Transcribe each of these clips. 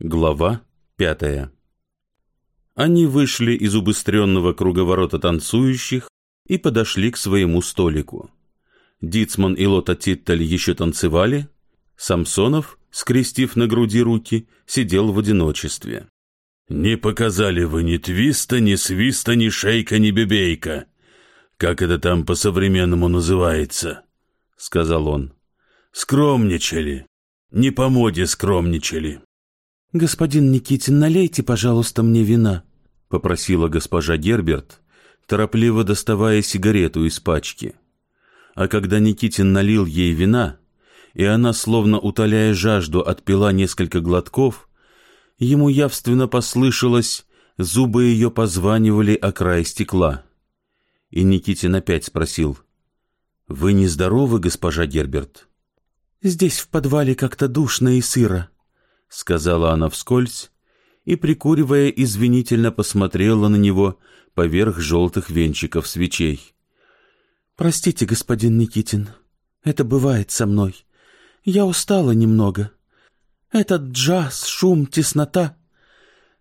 Глава пятая Они вышли из убыстренного круговорота танцующих и подошли к своему столику. Дицман и Лота Титтель еще танцевали, Самсонов, скрестив на груди руки, сидел в одиночестве. «Не показали вы ни твиста, ни свиста, ни шейка, ни бебейка. Как это там по-современному называется?» — сказал он. «Скромничали. Не по моде скромничали». «Господин Никитин, налейте, пожалуйста, мне вина», — попросила госпожа Герберт, торопливо доставая сигарету из пачки. А когда Никитин налил ей вина, и она, словно утоляя жажду, отпила несколько глотков, ему явственно послышалось, зубы ее позванивали о край стекла. И Никитин опять спросил, «Вы нездоровы, госпожа Герберт?» «Здесь в подвале как-то душно и сыро», — сказала она вскользь, и, прикуривая, извинительно посмотрела на него поверх желтых венчиков свечей. «Простите, господин Никитин, это бывает со мной. Я устала немного. Этот джаз, шум, теснота.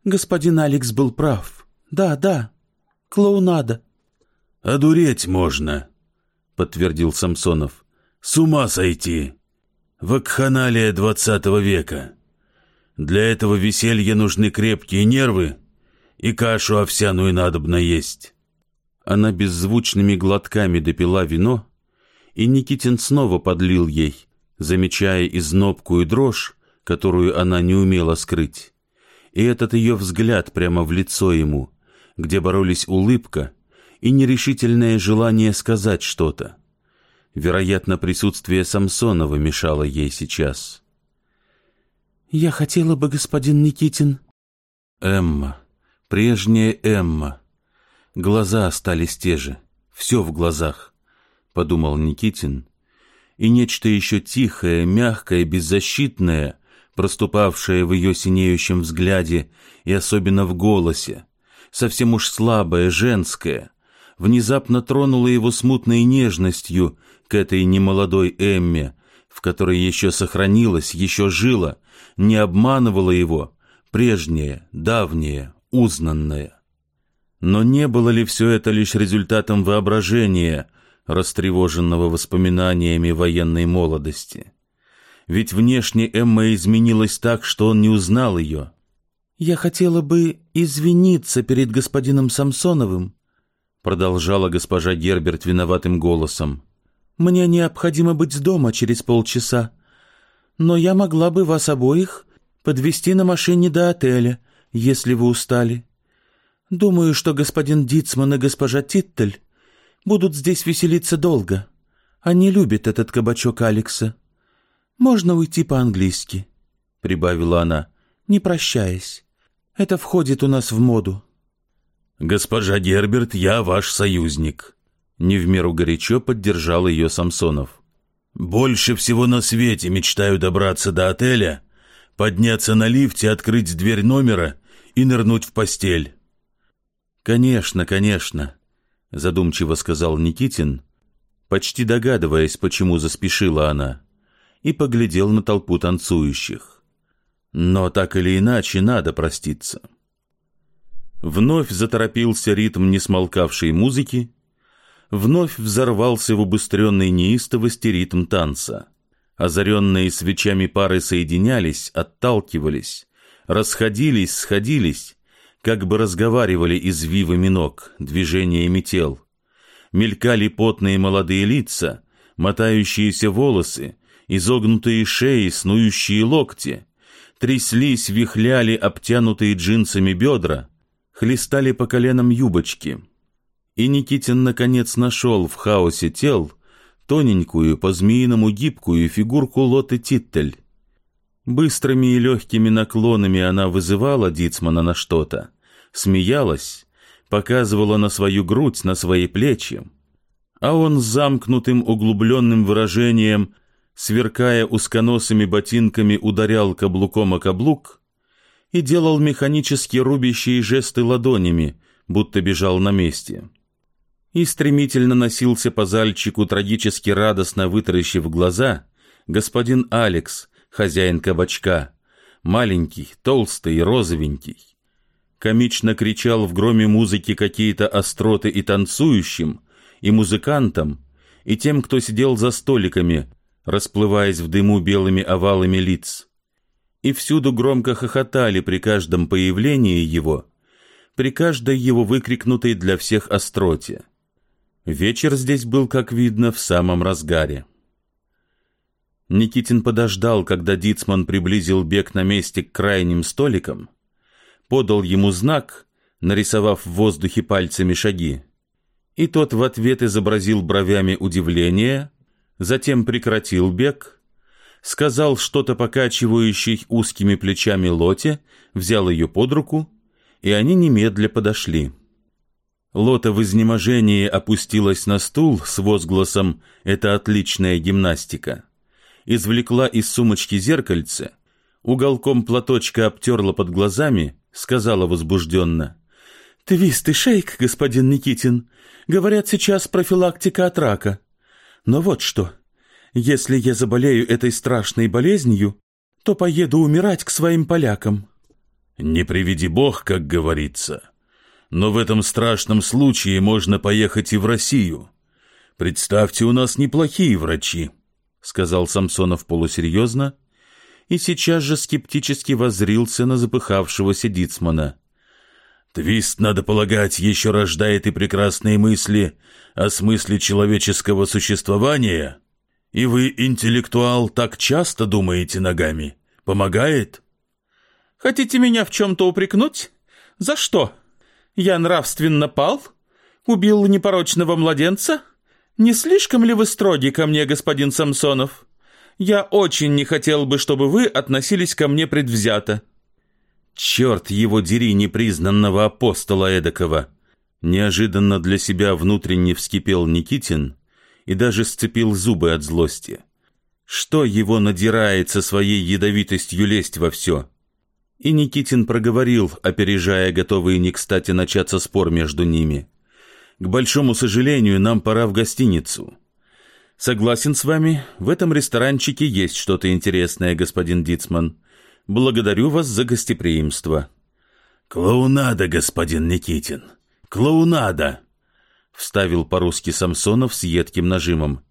Господин Алекс был прав. Да, да, клоунада». «Одуреть можно», — подтвердил Самсонов. «С ума сойти! Вакханалия двадцатого века!» Для этого веселья нужны крепкие нервы, и кашу овсяную надобно есть. Она беззвучными глотками допила вино, и Никитин снова подлил ей, замечая изнобкую дрожь, которую она не умела скрыть, и этот ее взгляд прямо в лицо ему, где боролись улыбка и нерешительное желание сказать что-то. Вероятно, присутствие Самсонова мешало ей сейчас. «Я хотела бы, господин Никитин...» Эмма, прежняя Эмма. Глаза остались те же, все в глазах, подумал Никитин. И нечто еще тихое, мягкое, беззащитное, проступавшее в ее синеющем взгляде и особенно в голосе, совсем уж слабое, женское, внезапно тронуло его смутной нежностью к этой немолодой Эмме, в которой еще сохранилась, еще жила, не обманывала его, прежнее, давнее, узнанное. Но не было ли все это лишь результатом воображения, растревоженного воспоминаниями военной молодости? Ведь внешне Эмма изменилась так, что он не узнал ее. «Я хотела бы извиниться перед господином Самсоновым», продолжала госпожа Герберт виноватым голосом. Мне необходимо быть дома через полчаса, но я могла бы вас обоих подвести на машине до отеля, если вы устали. Думаю, что господин Дицман и госпожа Титтель будут здесь веселиться долго. Они любят этот кабачок Алекса. Можно уйти по-английски, — прибавила она, не прощаясь. Это входит у нас в моду. Госпожа Герберт, я ваш союзник, не в меру горячо поддержал ее Самсонов. «Больше всего на свете мечтаю добраться до отеля, подняться на лифте, открыть дверь номера и нырнуть в постель». «Конечно, конечно», — задумчиво сказал Никитин, почти догадываясь, почему заспешила она, и поглядел на толпу танцующих. «Но так или иначе надо проститься». Вновь заторопился ритм несмолкавшей музыки, вновь взорвался в убыстренной неистовости ритм танца. Озаренные свечами пары соединялись, отталкивались, расходились, сходились, как бы разговаривали извивами ног, движениями тел. Мелькали потные молодые лица, мотающиеся волосы, изогнутые шеи, снующие локти, тряслись, вихляли обтянутые джинсами бедра, хлестали по коленам юбочки — и Никитин наконец нашел в хаосе тел тоненькую, по-змеиному гибкую фигурку Лоты Титтель. Быстрыми и легкими наклонами она вызывала Дицмана на что-то, смеялась, показывала на свою грудь, на свои плечи, а он с замкнутым углубленным выражением, сверкая узконосыми ботинками, ударял каблуком о каблук и делал механически рубящие жесты ладонями, будто бежал на месте и стремительно носился по зальчику, трагически радостно вытаращив глаза, господин Алекс, хозяин кабачка, маленький, толстый розовенький. Комично кричал в громе музыки какие-то остроты и танцующим, и музыкантам, и тем, кто сидел за столиками, расплываясь в дыму белыми овалами лиц. И всюду громко хохотали при каждом появлении его, при каждой его выкрикнутой для всех остроте. Вечер здесь был, как видно, в самом разгаре. Никитин подождал, когда Дицман приблизил бег на месте к крайним столикам, подал ему знак, нарисовав в воздухе пальцами шаги, и тот в ответ изобразил бровями удивление, затем прекратил бег, сказал что-то покачивающей узкими плечами Лоте, взял ее под руку, и они немедля подошли. Лота в изнеможении опустилась на стул с возгласом «Это отличная гимнастика». Извлекла из сумочки зеркальце, уголком платочка обтерла под глазами, сказала возбужденно. «Твист и шейк, господин Никитин. Говорят, сейчас профилактика от рака. Но вот что. Если я заболею этой страшной болезнью, то поеду умирать к своим полякам». «Не приведи бог, как говорится», но в этом страшном случае можно поехать и в Россию. Представьте, у нас неплохие врачи, — сказал Самсонов полусерьезно и сейчас же скептически воззрился на запыхавшегося Дицмана. Твист, надо полагать, еще рождает и прекрасные мысли о смысле человеческого существования. И вы, интеллектуал, так часто думаете ногами. Помогает? Хотите меня в чем-то упрекнуть? За что? — я нравственно пал? Убил непорочного младенца? Не слишком ли вы строги ко мне, господин Самсонов? Я очень не хотел бы, чтобы вы относились ко мне предвзято». «Черт его дери непризнанного апостола эдакого!» Неожиданно для себя внутренне вскипел Никитин и даже сцепил зубы от злости. Что его надирает со своей ядовитостью лезть во все? И Никитин проговорил, опережая готовый не кстати начаться спор между ними. «К большому сожалению, нам пора в гостиницу». «Согласен с вами, в этом ресторанчике есть что-то интересное, господин Дицман. Благодарю вас за гостеприимство». «Клоунада, господин Никитин, клоунада!» Вставил по-русски Самсонов с едким нажимом.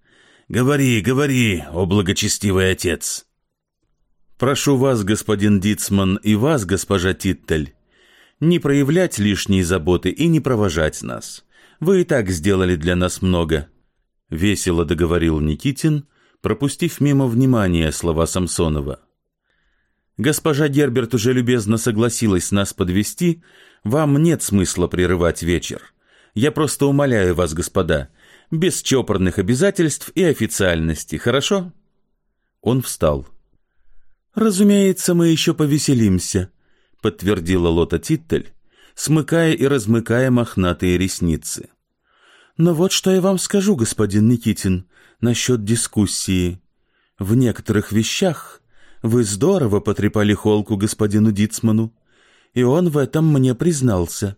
«Говори, говори, о благочестивый отец!» Прошу вас, господин Дицман, и вас, госпожа Титтель, не проявлять лишней заботы и не провожать нас. Вы и так сделали для нас много. Весело договорил Никитин, пропустив мимо внимания слова Самсонова. Госпожа Герберт уже любезно согласилась нас подвести. Вам нет смысла прерывать вечер. Я просто умоляю вас, господа, без чопорных обязательств и официальности, хорошо? Он встал. «Разумеется, мы еще повеселимся», — подтвердила Лота Титтель, смыкая и размыкая мохнатые ресницы. «Но вот что я вам скажу, господин Никитин, насчет дискуссии. В некоторых вещах вы здорово потрепали холку господину Дицману, и он в этом мне признался.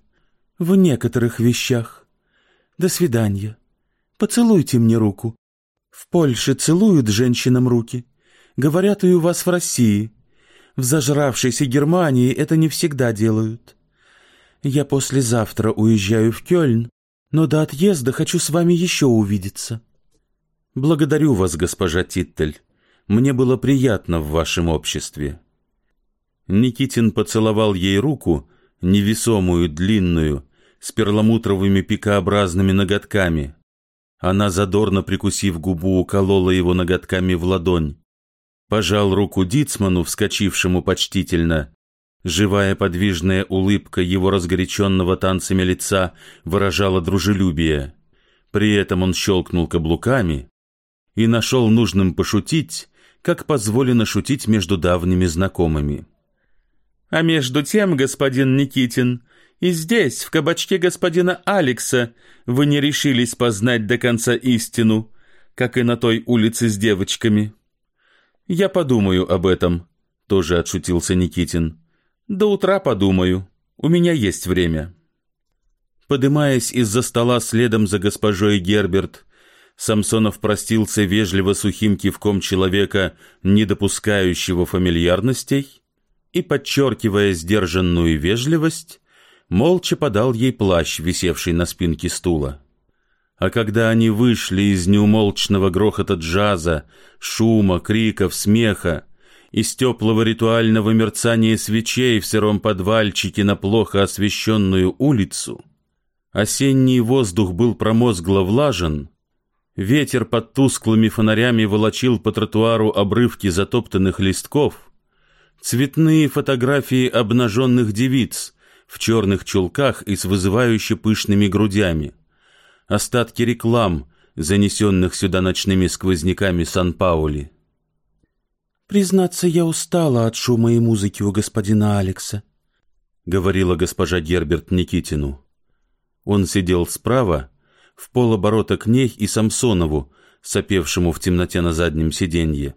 В некоторых вещах. До свидания. Поцелуйте мне руку. В Польше целуют женщинам руки». Говорят, и у вас в России. В зажравшейся Германии это не всегда делают. Я послезавтра уезжаю в Кёльн, но до отъезда хочу с вами еще увидеться. Благодарю вас, госпожа Титтель. Мне было приятно в вашем обществе. Никитин поцеловал ей руку, невесомую, длинную, с перламутровыми пикообразными ноготками. Она, задорно прикусив губу, уколола его ноготками в ладонь пожал руку Дицману, вскочившему почтительно. Живая подвижная улыбка его разгоряченного танцами лица выражала дружелюбие. При этом он щелкнул каблуками и нашел нужным пошутить, как позволено шутить между давними знакомыми. «А между тем, господин Никитин, и здесь, в кабачке господина Алекса, вы не решились познать до конца истину, как и на той улице с девочками». «Я подумаю об этом», — тоже отшутился Никитин. «До утра подумаю. У меня есть время». Подымаясь из-за стола следом за госпожой Герберт, Самсонов простился вежливо сухим кивком человека, не допускающего фамильярностей, и, подчеркивая сдержанную вежливость, молча подал ей плащ, висевший на спинке стула. А когда они вышли из неумолчного грохота джаза, шума, криков, смеха, из теплого ритуального мерцания свечей в сыром подвальчике на плохо освещенную улицу, осенний воздух был промозгло влажен, ветер под тусклыми фонарями волочил по тротуару обрывки затоптанных листков, цветные фотографии обнаженных девиц в черных чулках и с вызывающе пышными грудями, остатки реклам, занесенных сюда ночными сквозняками Сан-Паули. «Признаться, я устала от шума и музыки у господина Алекса», — говорила госпожа Герберт Никитину. Он сидел справа, в полоборота к ней и Самсонову, сопевшему в темноте на заднем сиденье.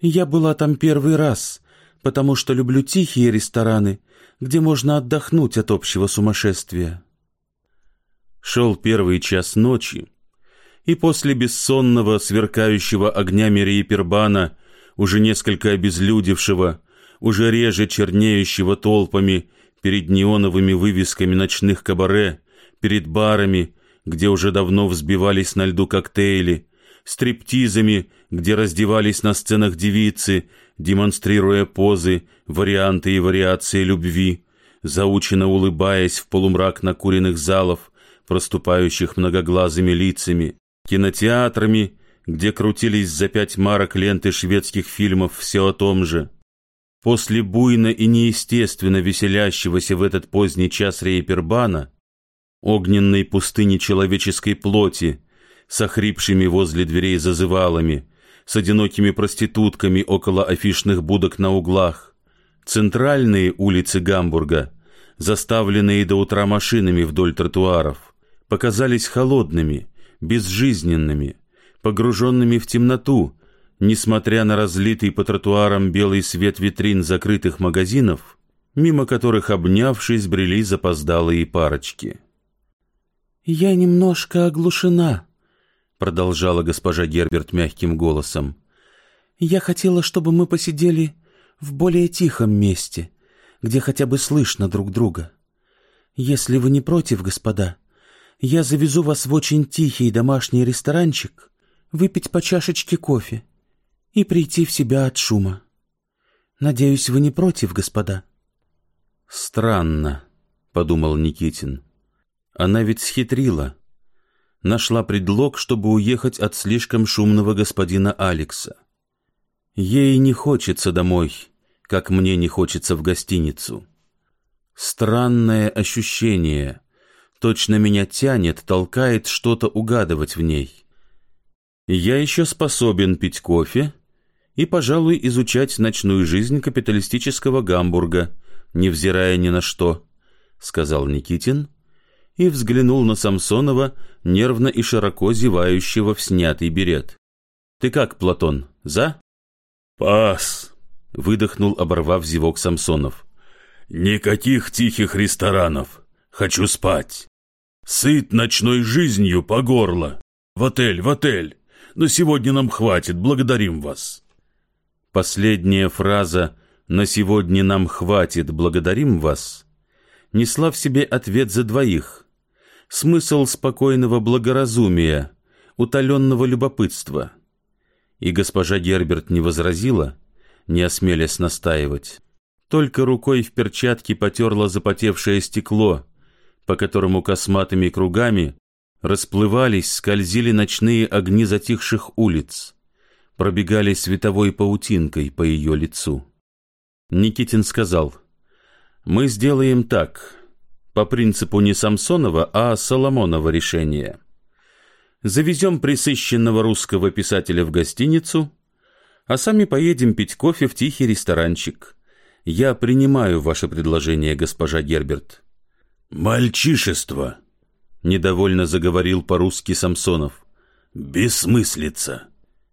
«Я была там первый раз, потому что люблю тихие рестораны, где можно отдохнуть от общего сумасшествия». Шел первый час ночи, и после бессонного, сверкающего огнями Рейпербана уже несколько обезлюдевшего, уже реже чернеющего толпами перед неоновыми вывесками ночных кабаре, перед барами, где уже давно взбивались на льду коктейли, стриптизами, где раздевались на сценах девицы, демонстрируя позы, варианты и вариации любви, заучено улыбаясь в полумрак накуренных залов, проступающих многоглазыми лицами, кинотеатрами, где крутились за пять марок ленты шведских фильмов все о том же. После буйно и неестественно веселящегося в этот поздний час рейпербана, огненной пустыни человеческой плоти, с охрипшими возле дверей зазывалами, с одинокими проститутками около афишных будок на углах, центральные улицы Гамбурга, заставленные до утра машинами вдоль тротуаров, показались холодными, безжизненными, погруженными в темноту, несмотря на разлитый по тротуарам белый свет витрин закрытых магазинов, мимо которых, обнявшись, брели запоздалые парочки. «Я немножко оглушена», — продолжала госпожа Герберт мягким голосом. «Я хотела, чтобы мы посидели в более тихом месте, где хотя бы слышно друг друга. Если вы не против, господа, я завезу вас в очень тихий домашний ресторанчик, выпить по чашечке кофе и прийти в себя от шума. Надеюсь, вы не против, господа?» «Странно», — подумал Никитин. «Она ведь схитрила. Нашла предлог, чтобы уехать от слишком шумного господина Алекса. Ей не хочется домой, как мне не хочется в гостиницу. Странное ощущение. Точно меня тянет, толкает что-то угадывать в ней. Я еще способен пить кофе и, пожалуй, изучать ночную жизнь капиталистического Гамбурга, невзирая ни на что, — сказал Никитин и взглянул на Самсонова, нервно и широко зевающего в снятый берет. — Ты как, Платон, за? — Пас, — выдохнул, оборвав зевок Самсонов. — Никаких тихих ресторанов. Хочу спать. Сыт ночной жизнью по горло. В отель, в отель но сегодня нам хватит, благодарим вас». Последняя фраза «на сегодня нам хватит, благодарим вас» несла в себе ответ за двоих, смысл спокойного благоразумия, утоленного любопытства. И госпожа Герберт не возразила, не осмелясь настаивать, только рукой в перчатке потерла запотевшее стекло, по которому косматыми кругами Расплывались, скользили ночные огни затихших улиц, пробегали световой паутинкой по ее лицу. Никитин сказал, «Мы сделаем так, по принципу не Самсонова, а Соломонова решения. Завезем присыщенного русского писателя в гостиницу, а сами поедем пить кофе в тихий ресторанчик. Я принимаю ваше предложение, госпожа Герберт». «Мальчишество!» Недовольно заговорил по-русски Самсонов. «Бессмыслица!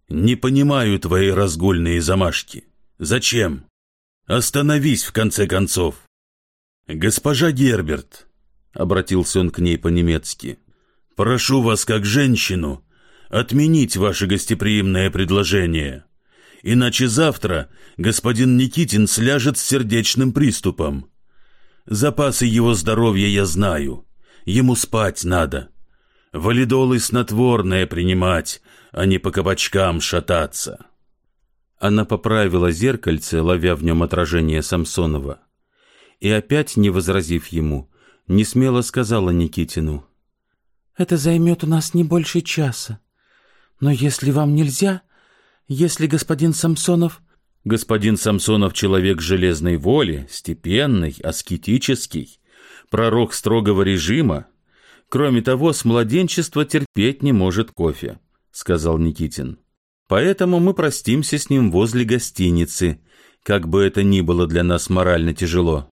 Не понимаю твои разгульные замашки. Зачем? Остановись, в конце концов!» «Госпожа Герберт!» — обратился он к ней по-немецки. «Прошу вас, как женщину, отменить ваше гостеприимное предложение иначе завтра господин Никитин сляжет с сердечным приступом. Запасы его здоровья я знаю, ему спать надо. Валидолы снотворное принимать, а не по кабачкам шататься. Она поправила зеркальце, ловя в нем отражение Самсонова, и опять, не возразив ему, не смело сказала Никитину. «Это займет у нас не больше часа. Но если вам нельзя, если господин Самсонов...» Господин Самсонов — человек железной воли, степенный, аскетический, пророк строгого режима. Кроме того, с младенчества терпеть не может кофе, — сказал Никитин. Поэтому мы простимся с ним возле гостиницы, как бы это ни было для нас морально тяжело.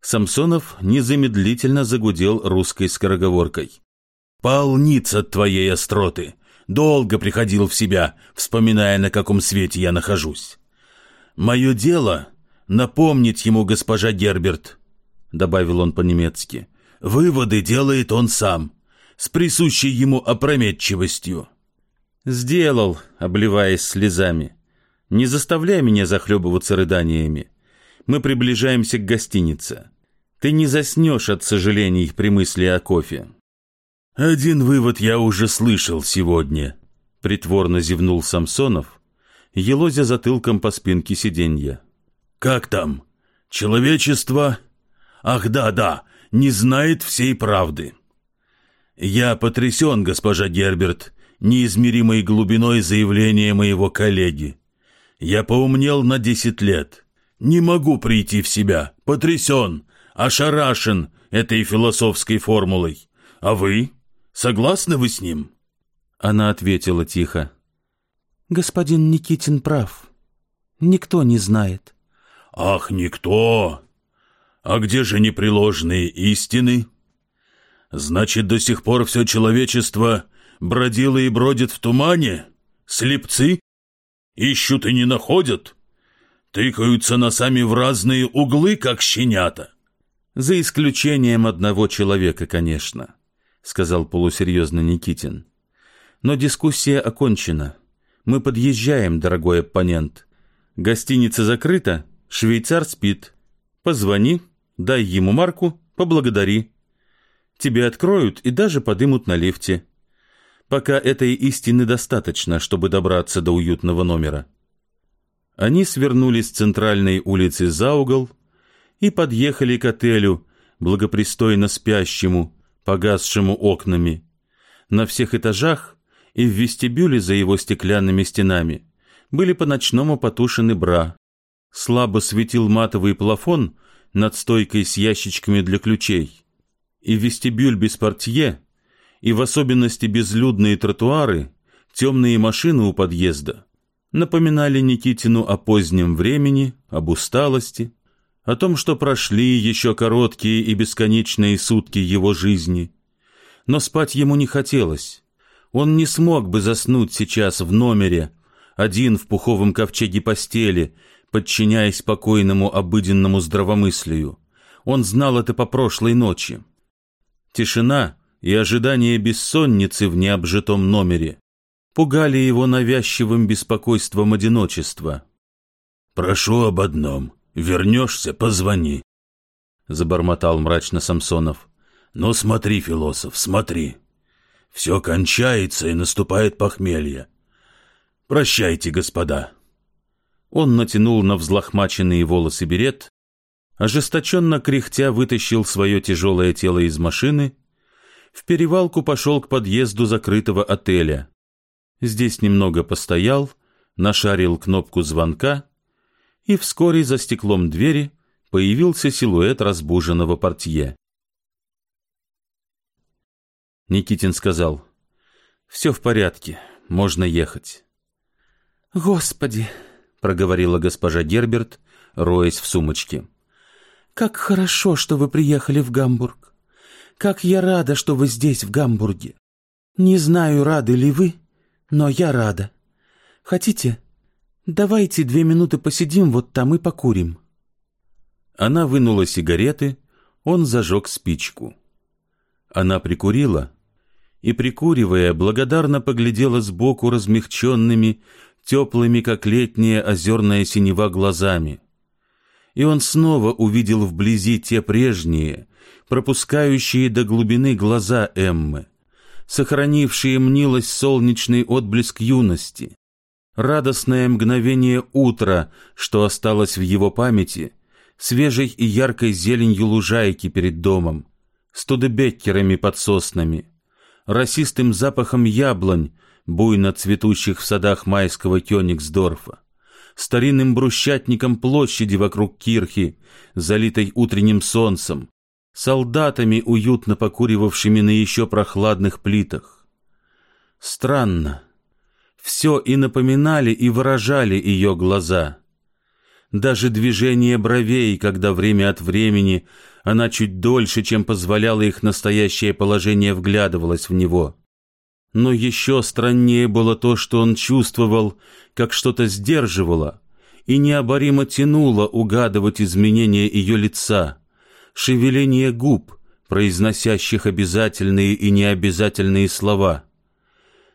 Самсонов незамедлительно загудел русской скороговоркой. «Полница твоей остроты! Долго приходил в себя, вспоминая, на каком свете я нахожусь. Мое дело — напомнить ему госпожа Герберт», — добавил он по-немецки. «Выводы делает он сам, с присущей ему опрометчивостью». «Сделал», обливаясь слезами. «Не заставляй меня захлебываться рыданиями. Мы приближаемся к гостинице. Ты не заснешь от сожалений при мысли о кофе. «Один вывод я уже слышал сегодня», — притворно зевнул Самсонов, елозя затылком по спинке сиденья. «Как там? Человечество? Ах, да-да, не знает всей правды. Я потрясен, госпожа Герберт, неизмеримой глубиной заявления моего коллеги. Я поумнел на десять лет. Не могу прийти в себя, потрясен, ошарашен этой философской формулой. А вы? Согласны вы с ним?» Она ответила тихо. «Господин Никитин прав. Никто не знает». «Ах, никто! А где же непреложные истины? Значит, до сих пор все человечество бродило и бродит в тумане? Слепцы? Ищут и не находят? Тыкаются носами в разные углы, как щенята?» За исключением одного человека, конечно, сказал полусерьезно Никитин. Но дискуссия окончена. Мы подъезжаем, дорогой оппонент. Гостиница закрыта, швейцар спит. Позвони, дай ему марку, поблагодари. Тебе откроют и даже подымут на лифте. Пока этой истины достаточно, чтобы добраться до уютного номера. Они свернули с центральной улицы за угол, и подъехали к отелю, благопристойно спящему, погасшему окнами. На всех этажах и в вестибюле за его стеклянными стенами были по-ночному потушены бра. Слабо светил матовый плафон над стойкой с ящичками для ключей. И вестибюль без портье, и в особенности безлюдные тротуары, темные машины у подъезда напоминали Никитину о позднем времени, об усталости, о том, что прошли еще короткие и бесконечные сутки его жизни. Но спать ему не хотелось. Он не смог бы заснуть сейчас в номере, один в пуховом ковчеге постели, подчиняясь спокойному обыденному здравомыслию. Он знал это по прошлой ночи. Тишина и ожидание бессонницы в необжитом номере пугали его навязчивым беспокойством одиночества. «Прошу об одном», Вернешься, позвони. Забормотал мрачно Самсонов. Ну смотри, философ, смотри. Все кончается и наступает похмелье. Прощайте, господа. Он натянул на взлохмаченные волосы берет, ожесточенно кряхтя вытащил свое тяжелое тело из машины, в перевалку пошел к подъезду закрытого отеля. Здесь немного постоял, нашарил кнопку звонка и вскоре за стеклом двери появился силуэт разбуженного портье. Никитин сказал, «Все в порядке, можно ехать». «Господи!» — проговорила госпожа Герберт, роясь в сумочке. «Как хорошо, что вы приехали в Гамбург! Как я рада, что вы здесь, в Гамбурге! Не знаю, рады ли вы, но я рада. Хотите, «Давайте две минуты посидим вот там и покурим». Она вынула сигареты, он зажег спичку. Она прикурила и, прикуривая, благодарно поглядела сбоку размягченными, теплыми, как летняя озерная синева, глазами. И он снова увидел вблизи те прежние, пропускающие до глубины глаза Эммы, сохранившие мнилость солнечный отблеск юности, радостное мгновение утра, что осталось в его памяти, свежей и яркой зеленью лужайки перед домом, студебеккерами под соснами, расистым запахом яблонь, буйно цветущих в садах майского Кёнигсдорфа, старинным брусчатником площади вокруг кирхи, залитой утренним солнцем, солдатами, уютно покуривавшими на еще прохладных плитах. Странно. Все и напоминали, и выражали ее глаза. Даже движение бровей, когда время от времени она чуть дольше, чем позволяло их настоящее положение, вглядывалась в него. Но еще страннее было то, что он чувствовал, как что-то сдерживало и необоримо тянуло угадывать изменения ее лица, шевеление губ, произносящих обязательные и необязательные слова.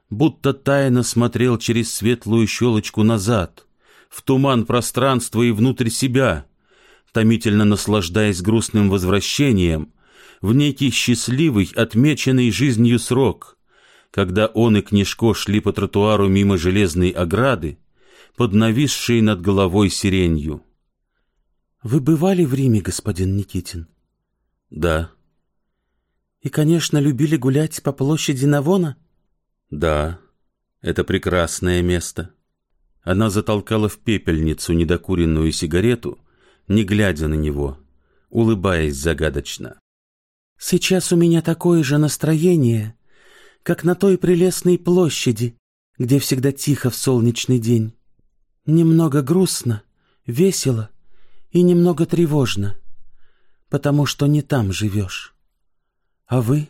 Будто тайно смотрел через светлую щелочку назад, в туман пространства и внутрь себя, томительно наслаждаясь грустным возвращением в некий счастливый, отмеченный жизнью срок, когда он и Книжко шли по тротуару мимо железной ограды, под нависшей над головой сиренью. Вы бывали в Риме, господин Никитин? Да. И, конечно, любили гулять по площади Навона? Да, это прекрасное место. Она затолкала в пепельницу недокуренную сигарету, не глядя на него, улыбаясь загадочно. Сейчас у меня такое же настроение, как на той прелестной площади, где всегда тихо в солнечный день. Немного грустно, весело и немного тревожно, потому что не там живешь. А вы?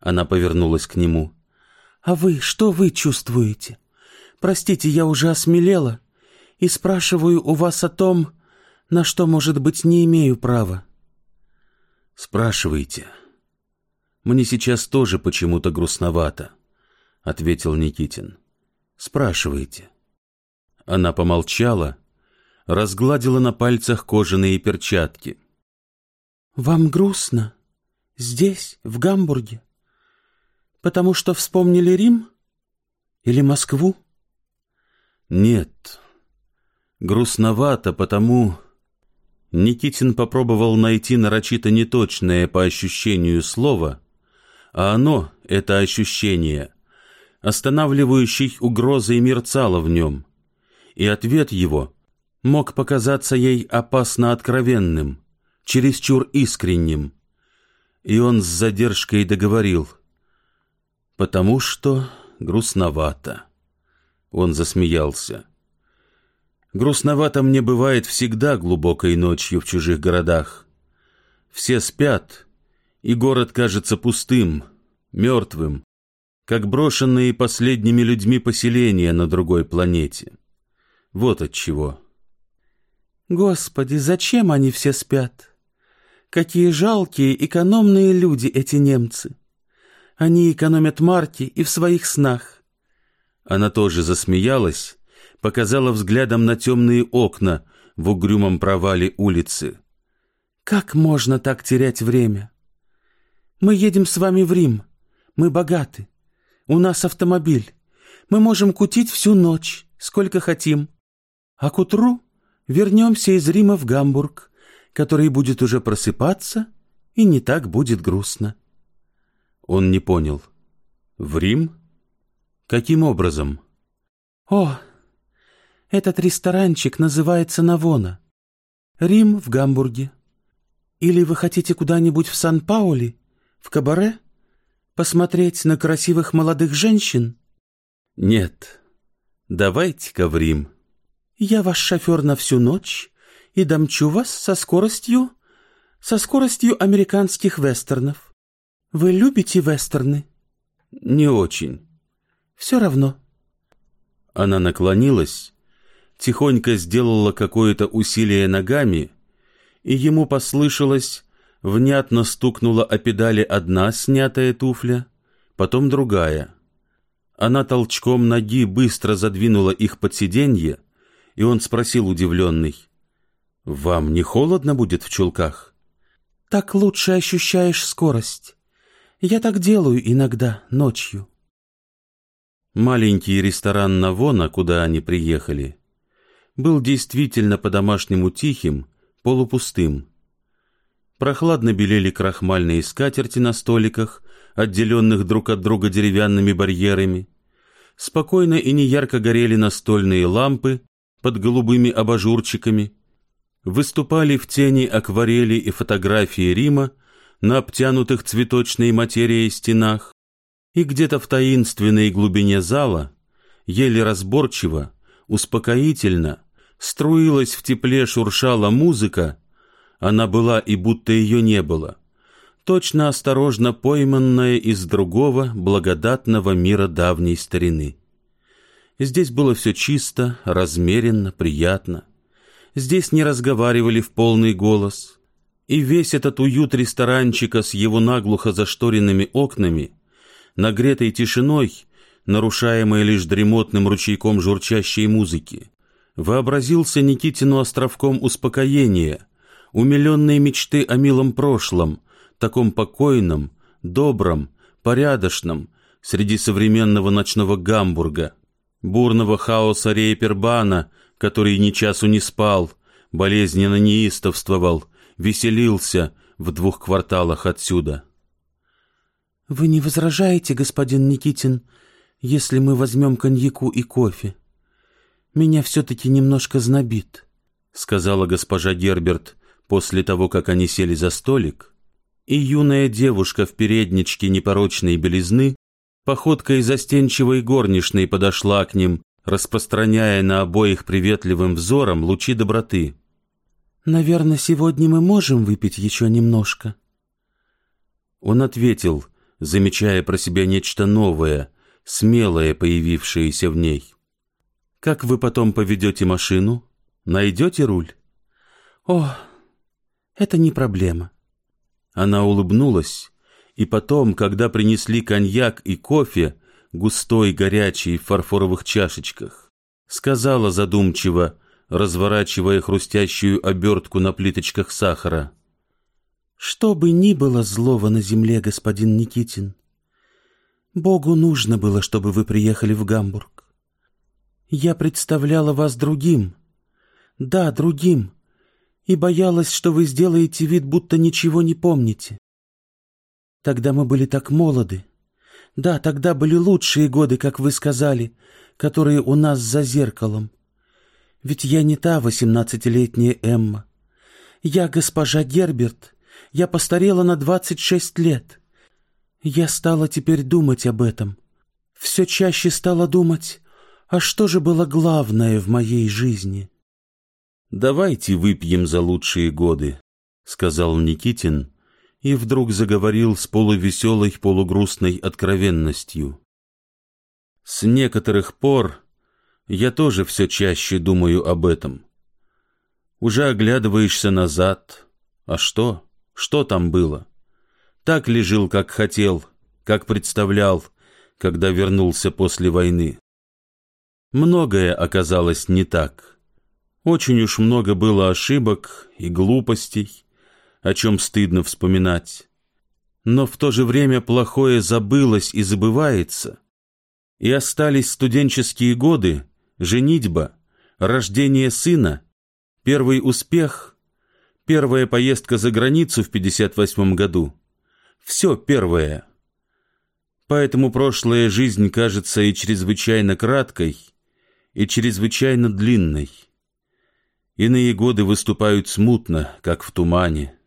Она повернулась к нему. А вы, что вы чувствуете? Простите, я уже осмелела и спрашиваю у вас о том, на что, может быть, не имею права. Спрашивайте. Мне сейчас тоже почему-то грустновато, ответил Никитин. Спрашивайте. Она помолчала, разгладила на пальцах кожаные перчатки. «Вам грустно? Здесь, в Гамбурге? Потому что вспомнили Рим? Или Москву?» «Нет, грустновато, потому...» Никитин попробовал найти нарочито неточное по ощущению слово, а оно, это ощущение, останавливающей угрозой мерцало в нем — и ответ его мог показаться ей опасно откровенным, чересчур искренним. И он с задержкой договорил, «Потому что грустновато». Он засмеялся. «Грустновато мне бывает всегда глубокой ночью в чужих городах. Все спят, и город кажется пустым, мертвым, как брошенные последними людьми поселения на другой планете. Вот от чего. Господи, зачем они все спят? Какие жалкие, экономные люди эти немцы. Они экономят марки и в своих снах. Она тоже засмеялась, показала взглядом на темные окна в угрюмом провале улицы. Как можно так терять время? Мы едем с вами в Рим. Мы богаты. У нас автомобиль. Мы можем кутить всю ночь, сколько хотим. А к утру вернемся из Рима в Гамбург, который будет уже просыпаться и не так будет грустно. Он не понял. В Рим? Каким образом? О, этот ресторанчик называется Навона. Рим в Гамбурге. Или вы хотите куда-нибудь в Сан-Паули, в кабаре? Посмотреть на красивых молодых женщин? Нет, давайте-ка в Рим. Я ваш шофер на всю ночь и домчу вас со скоростью... со скоростью американских вестернов. Вы любите вестерны? Не очень. Все равно. Она наклонилась, тихонько сделала какое-то усилие ногами, и ему послышалось, внятно стукнула о педали одна снятая туфля, потом другая. Она толчком ноги быстро задвинула их под сиденье, и он спросил удивленный, «Вам не холодно будет в чулках?» «Так лучше ощущаешь скорость. Я так делаю иногда, ночью». Маленький ресторан Навона, куда они приехали, был действительно по-домашнему тихим, полупустым. Прохладно белели крахмальные скатерти на столиках, отделенных друг от друга деревянными барьерами. Спокойно и неярко горели настольные лампы под голубыми абажурчиками. Выступали в тени акварели и фотографии Рима на обтянутых цветочной материей стенах, и где-то в таинственной глубине зала, еле разборчиво, успокоительно, струилась в тепле шуршала музыка, она была и будто ее не было, точно осторожно пойманная из другого благодатного мира давней старины. Здесь было все чисто, размеренно, приятно. Здесь не разговаривали в полный голос, и весь этот уют ресторанчика с его наглухо зашторенными окнами — нагретой тишиной, нарушаемой лишь дремотным ручейком журчащей музыки, вообразился Никитину островком успокоения, умиленной мечты о милом прошлом, таком покойном, добром, порядочном, среди современного ночного Гамбурга, бурного хаоса Рейпербана, который ни часу не спал, болезненно неистовствовал, веселился в двух кварталах отсюда. «Вы не возражаете, господин Никитин, если мы возьмем коньяку и кофе? Меня все-таки немножко знобит», — сказала госпожа Герберт после того, как они сели за столик, и юная девушка в передничке непорочной белизны походкой застенчивой горничной подошла к ним, распространяя на обоих приветливым взором лучи доброты. «Наверное, сегодня мы можем выпить еще немножко?» Он ответил — замечая про себя нечто новое, смелое, появившееся в ней. «Как вы потом поведете машину? Найдете руль?» «О, это не проблема». Она улыбнулась, и потом, когда принесли коньяк и кофе, густой, горячий в фарфоровых чашечках, сказала задумчиво, разворачивая хрустящую обертку на плиточках сахара — что бы ни было злого на земле, господин Никитин, Богу нужно было, чтобы вы приехали в Гамбург. Я представляла вас другим, да, другим, и боялась, что вы сделаете вид, будто ничего не помните. Тогда мы были так молоды. Да, тогда были лучшие годы, как вы сказали, которые у нас за зеркалом. Ведь я не та восемнадцатилетняя Эмма. Я госпожа Герберт, я постарела на двадцать шесть лет. Я стала теперь думать об этом. Все чаще стала думать, а что же было главное в моей жизни? «Давайте выпьем за лучшие годы», — сказал Никитин, и вдруг заговорил с полувеселой, полугрустной откровенностью. «С некоторых пор я тоже все чаще думаю об этом. Уже оглядываешься назад. А что? Что там было? Так ли жил, как хотел, как представлял, когда вернулся после войны? Многое оказалось не так. Очень уж много было ошибок и глупостей, о чем стыдно вспоминать. Но в то же время плохое забылось и забывается, и остались студенческие годы, женитьба, рождение сына, первый успех — Первая поездка за границу в 58 году. Все первое. Поэтому прошлая жизнь кажется и чрезвычайно краткой, и чрезвычайно длинной. Иные годы выступают смутно, как в тумане.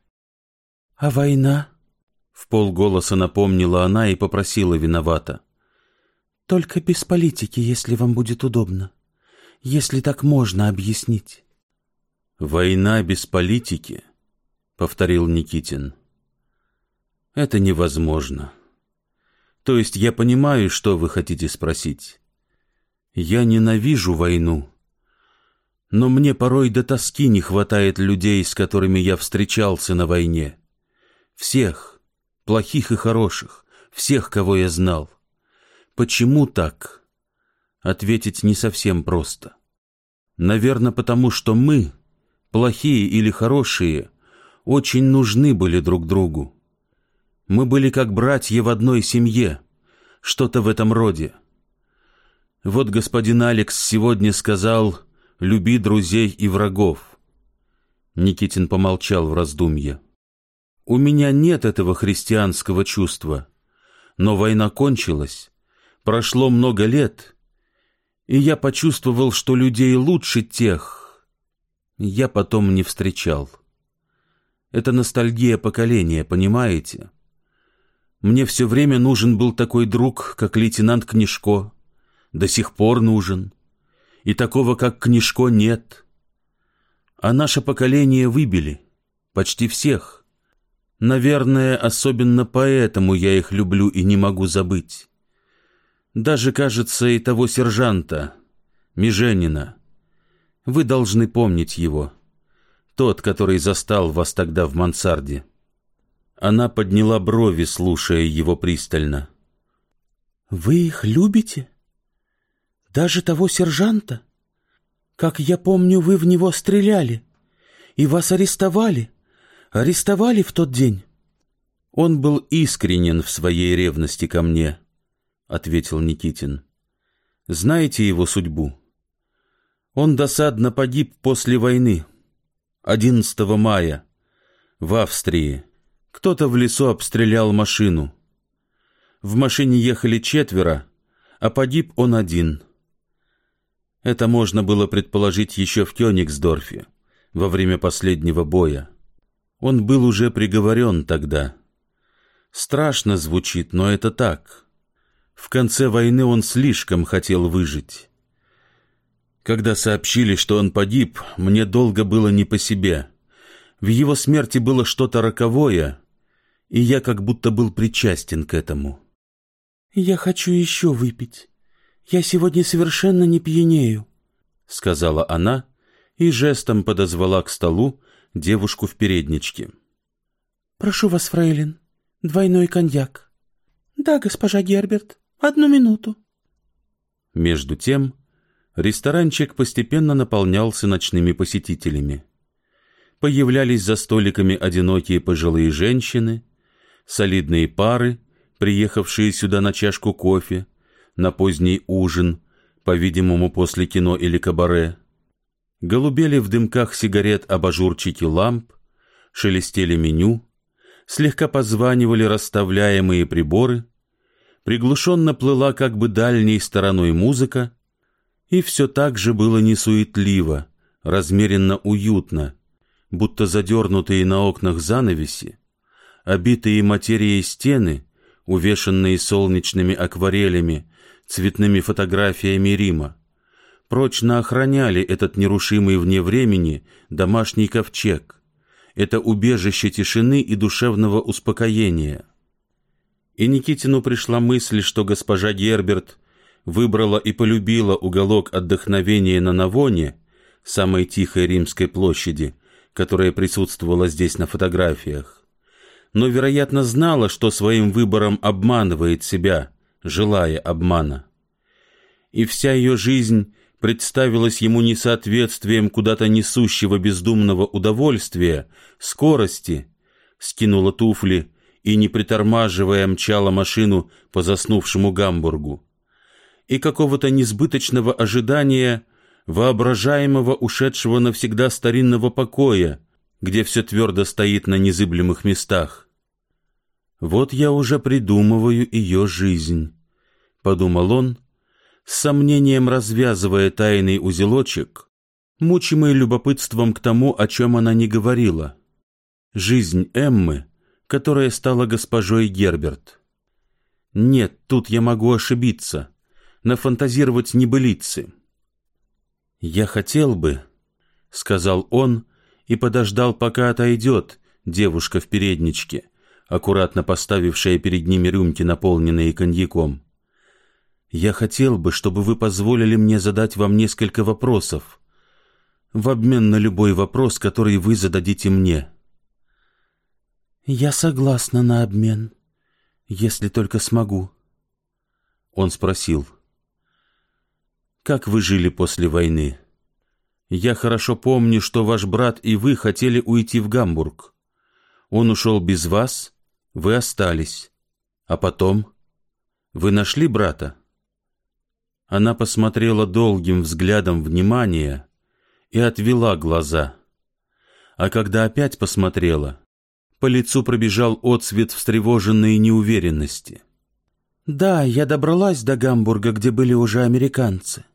— А война? — в полголоса напомнила она и попросила виновата. — Только без политики, если вам будет удобно. Если так можно объяснить. «Война без политики», — повторил Никитин. «Это невозможно. То есть я понимаю, что вы хотите спросить. Я ненавижу войну, но мне порой до тоски не хватает людей, с которыми я встречался на войне. Всех, плохих и хороших, всех, кого я знал. Почему так? Ответить не совсем просто. Наверное, потому что мы, плохие или хорошие, очень нужны были друг другу. Мы были как братья в одной семье, что-то в этом роде. Вот господин Алекс сегодня сказал «люби друзей и врагов». Никитин помолчал в раздумье. «У меня нет этого христианского чувства, но война кончилась, прошло много лет» и я почувствовал, что людей лучше тех я потом не встречал. Это ностальгия поколения, понимаете? Мне все время нужен был такой друг, как лейтенант Книжко. До сих пор нужен. И такого, как Книжко, нет. А наше поколение выбили. Почти всех. Наверное, особенно поэтому я их люблю и не могу забыть. Даже, кажется, и того сержанта, Меженина. Вы должны помнить его. Тот, который застал вас тогда в мансарде. Она подняла брови, слушая его пристально. «Вы их любите? Даже того сержанта? Как я помню, вы в него стреляли, и вас арестовали. Арестовали в тот день?» Он был искренен в своей ревности ко мне. — ответил Никитин. «Знаете его судьбу? Он досадно погиб после войны, 11 мая, в Австрии. Кто-то в лесу обстрелял машину. В машине ехали четверо, а погиб он один. Это можно было предположить еще в Кёнигсдорфе, во время последнего боя. Он был уже приговорен тогда. Страшно звучит, но это так». В конце войны он слишком хотел выжить. Когда сообщили, что он погиб, мне долго было не по себе. В его смерти было что-то роковое, и я как будто был причастен к этому. «Я хочу еще выпить. Я сегодня совершенно не пьянею», — сказала она и жестом подозвала к столу девушку в передничке. «Прошу вас, фрейлин, двойной коньяк». «Да, госпожа Герберт», Одну минуту. Между тем, ресторанчик постепенно наполнялся ночными посетителями. Появлялись за столиками одинокие пожилые женщины, солидные пары, приехавшие сюда на чашку кофе, на поздний ужин, по-видимому, после кино или кабаре. Голубели в дымках сигарет абажурчики ламп, шелестели меню, слегка позванивали расставляемые приборы — приглушенно плыла как бы дальней стороной музыка, и все так же было несуетливо, размеренно уютно, будто задернутые на окнах занавеси, обитые материей стены, увешанные солнечными акварелями, цветными фотографиями Рима, прочно охраняли этот нерушимый вне времени домашний ковчег, это убежище тишины и душевного успокоения — и Никитину пришла мысль, что госпожа Герберт выбрала и полюбила уголок отдохновения на Навоне, самой тихой римской площади, которая присутствовала здесь на фотографиях. Но, вероятно, знала, что своим выбором обманывает себя, желая обмана. И вся ее жизнь представилась ему несоответствием куда-то несущего бездумного удовольствия, скорости, скинула туфли, и, не притормаживая, мчала машину по заснувшему Гамбургу. И какого-то несбыточного ожидания воображаемого ушедшего навсегда старинного покоя, где все твердо стоит на незыблемых местах. «Вот я уже придумываю ее жизнь», — подумал он, с сомнением развязывая тайный узелочек, мучимый любопытством к тому, о чем она не говорила. Жизнь Эммы — которая стала госпожой Герберт. Нет, тут я могу ошибиться, нафантазировать небылицы. «Я хотел бы», — сказал он и подождал, пока отойдет девушка в передничке, аккуратно поставившая перед ними рюмки, наполненные коньяком. «Я хотел бы, чтобы вы позволили мне задать вам несколько вопросов, в обмен на любой вопрос, который вы зададите мне». «Я согласна на обмен, если только смогу». Он спросил, «Как вы жили после войны? Я хорошо помню, что ваш брат и вы хотели уйти в Гамбург. Он ушел без вас, вы остались. А потом? Вы нашли брата?» Она посмотрела долгим взглядом внимания и отвела глаза. А когда опять посмотрела, по лицу пробежал отсвет встревоженной неуверенности. «Да, я добралась до Гамбурга, где были уже американцы,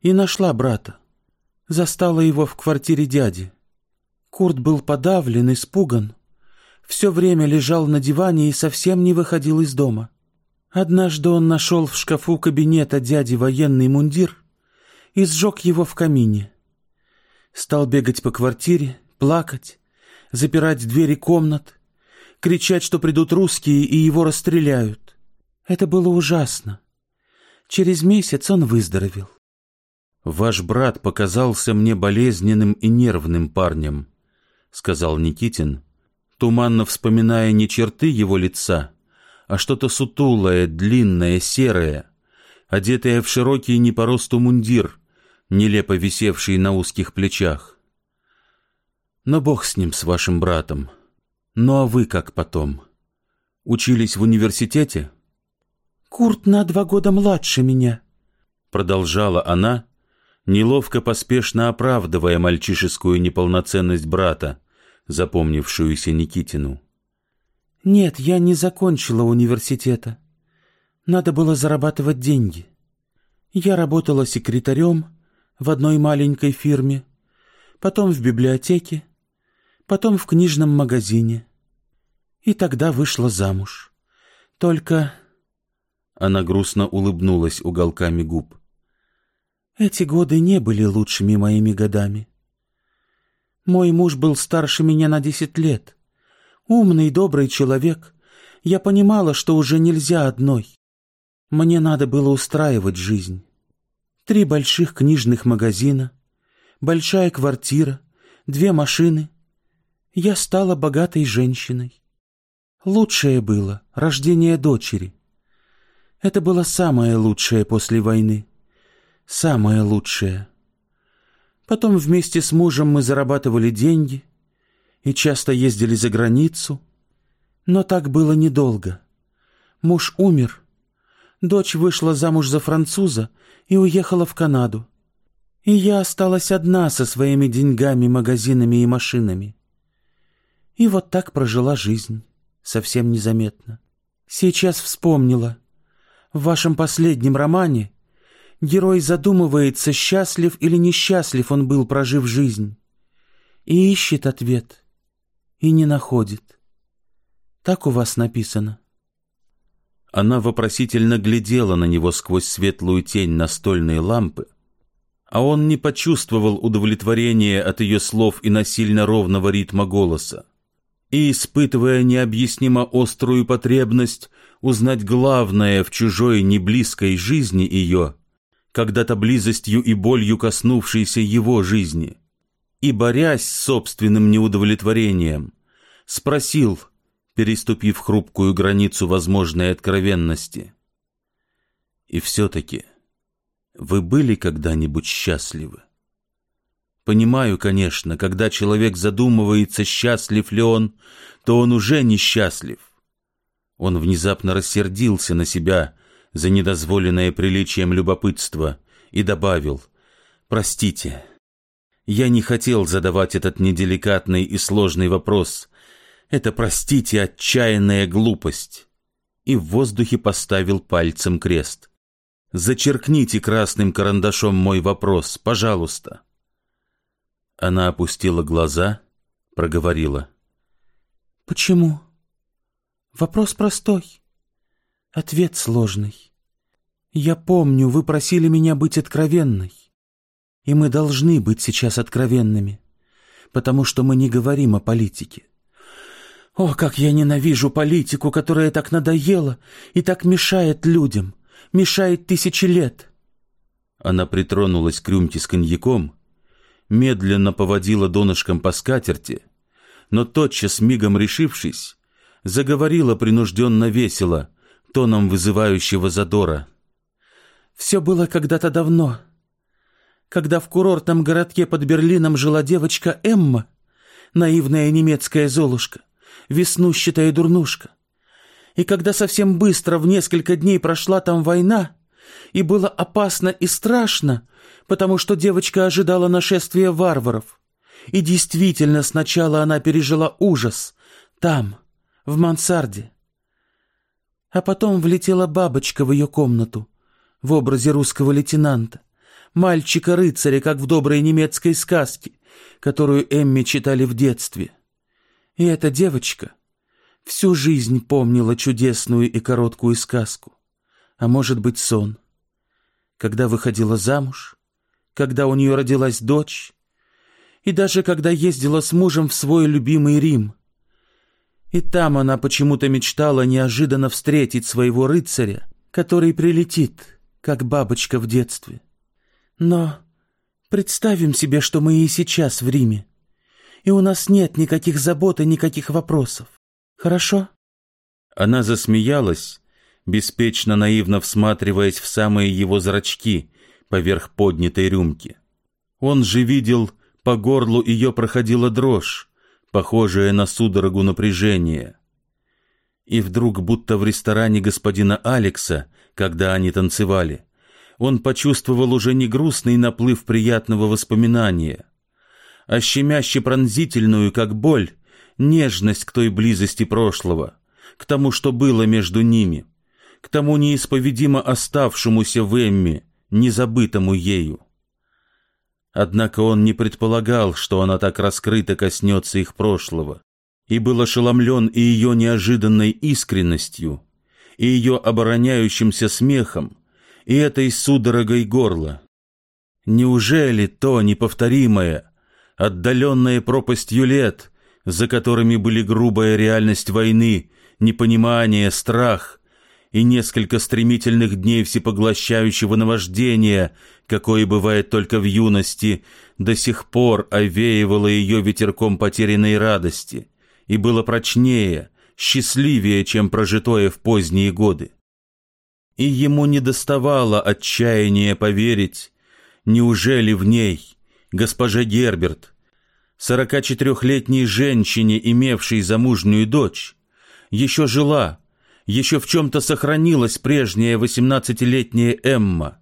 и нашла брата. Застала его в квартире дяди. Курт был подавлен, испуган. Все время лежал на диване и совсем не выходил из дома. Однажды он нашел в шкафу кабинета дяди военный мундир и сжег его в камине. Стал бегать по квартире, плакать, запирать двери комнат, кричать, что придут русские и его расстреляют. Это было ужасно. Через месяц он выздоровел. «Ваш брат показался мне болезненным и нервным парнем», — сказал Никитин, туманно вспоминая не черты его лица, а что-то сутулое, длинное, серое, одетое в широкий не по росту мундир, нелепо висевший на узких плечах. Но бог с ним, с вашим братом. Ну а вы как потом? Учились в университете? Курт на два года младше меня, продолжала она, неловко поспешно оправдывая мальчишескую неполноценность брата, запомнившуюся Никитину. Нет, я не закончила университета. Надо было зарабатывать деньги. Я работала секретарем в одной маленькой фирме, потом в библиотеке, потом в книжном магазине. И тогда вышла замуж. Только... Она грустно улыбнулась уголками губ. Эти годы не были лучшими моими годами. Мой муж был старше меня на десять лет. Умный, добрый человек. Я понимала, что уже нельзя одной. Мне надо было устраивать жизнь. Три больших книжных магазина, большая квартира, две машины. Я стала богатой женщиной. Лучшее было рождение дочери. Это было самое лучшее после войны. Самое лучшее. Потом вместе с мужем мы зарабатывали деньги, и часто ездили за границу. Но так было недолго. Муж умер. Дочь вышла замуж за француза и уехала в Канаду. И я осталась одна со своими деньгами, магазинами и машинами. И вот так прожила жизнь, совсем незаметно. Сейчас вспомнила. В вашем последнем романе герой задумывается, счастлив или несчастлив он был, прожив жизнь, и ищет ответ и не находит. Так у вас написано. Она вопросительно глядела на него сквозь светлую тень настольной лампы, а он не почувствовал удовлетворения от ее слов и насильно ровного ритма голоса. И, испытывая необъяснимо острую потребность узнать главное в чужой неблизкой жизни ее, когда-то близостью и болью коснувшейся его жизни, и, борясь с собственным неудовлетворением, спросил, переступив хрупкую границу возможной откровенности. «И все-таки вы были когда-нибудь счастливы?» Понимаю, конечно, когда человек задумывается, счастлив ли он, то он уже несчастлив. Он внезапно рассердился на себя за недозволенное приличием любопытство и добавил «Простите, я не хотел задавать этот неделикатный и сложный вопрос. Это, простите, отчаянная глупость. И в воздухе поставил пальцем крест. Зачеркните красным карандашом мой вопрос, пожалуйста. Она опустила глаза, проговорила. Почему? Вопрос простой. Ответ сложный. Я помню, вы просили меня быть откровенной. И мы должны быть сейчас откровенными, потому что мы не говорим о политике. О, как я ненавижу политику, которая так надоела и так мешает людям, мешает тысячи лет. Она притронулась к рюмке с коньяком, медленно поводила донышком по скатерти, но тотчас, мигом решившись, заговорила принужденно весело, тоном вызывающего задора. «Все было когда-то давно, когда в курортном городке под Берлином жила девочка Эмма, наивная немецкая золушка, веснущатая дурнушка. И когда совсем быстро в несколько дней прошла там война, и было опасно и страшно, потому что девочка ожидала нашествия варваров. И действительно сначала она пережила ужас, там, в мансарде. А потом влетела бабочка в ее комнату в образе русского лейтенанта, мальчика-рыцаря, как в доброй немецкой сказке, которую Эмми читали в детстве. И эта девочка всю жизнь помнила чудесную и короткую сказку, а может быть сон. Когда выходила замуж, когда у нее родилась дочь, и даже когда ездила с мужем в свой любимый Рим. И там она почему-то мечтала неожиданно встретить своего рыцаря, который прилетит, как бабочка в детстве. Но представим себе, что мы и сейчас в Риме, и у нас нет никаких забот и никаких вопросов. Хорошо?» Она засмеялась, беспечно наивно всматриваясь в самые его зрачки поверх поднятой рюмки. Он же видел, по горлу ее проходила дрожь, похожая на судорогу напряжения. И вдруг, будто в ресторане господина Алекса, когда они танцевали, он почувствовал уже не грустный наплыв приятного воспоминания, а щемяще пронзительную, как боль, нежность к той близости прошлого, к тому, что было между ними, к тому неисповедимо оставшемуся в Эмме, незабытому ею. Однако он не предполагал, что она так раскрыто коснется их прошлого, и был ошеломлен и ее неожиданной искренностью, и ее обороняющимся смехом, и этой судорогой горла. Неужели то неповторимое, отдаленное пропастью лет, за которыми были грубая реальность войны, непонимание, страх и несколько стремительных дней всепоглощающего наваждения, какое бывает только в юности, до сих пор овеивало ее ветерком потерянной радости и было прочнее, счастливее, чем прожитое в поздние годы и ему не доставало отчаяния поверить, неужели в ней, госпоже Герберт, сорока четырехлетней женщине, имевшей замужнюю дочь, еще жила, еще в чем-то сохранилась прежняя восемнадцатилетняя Эмма.